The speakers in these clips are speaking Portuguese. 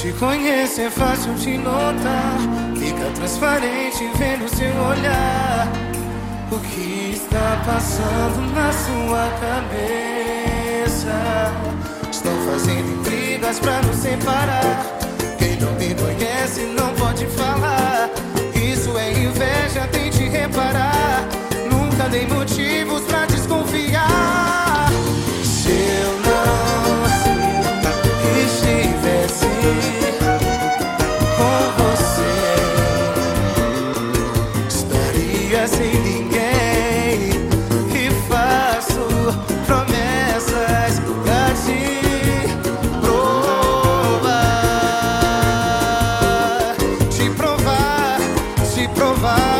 te conheço é fácil de notar. Fica transparente vendo seu olhar. O que está passando na sua cabeça? Estão fazendo intrigas pra nos separar. Quem não me conhece não pode falar. Isso é inveja, tente reparar. Nunca dei motivo. com você. Estaria sem ninguém e faço promessas a te provar, te provar, te provar.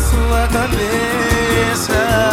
sua cabeça.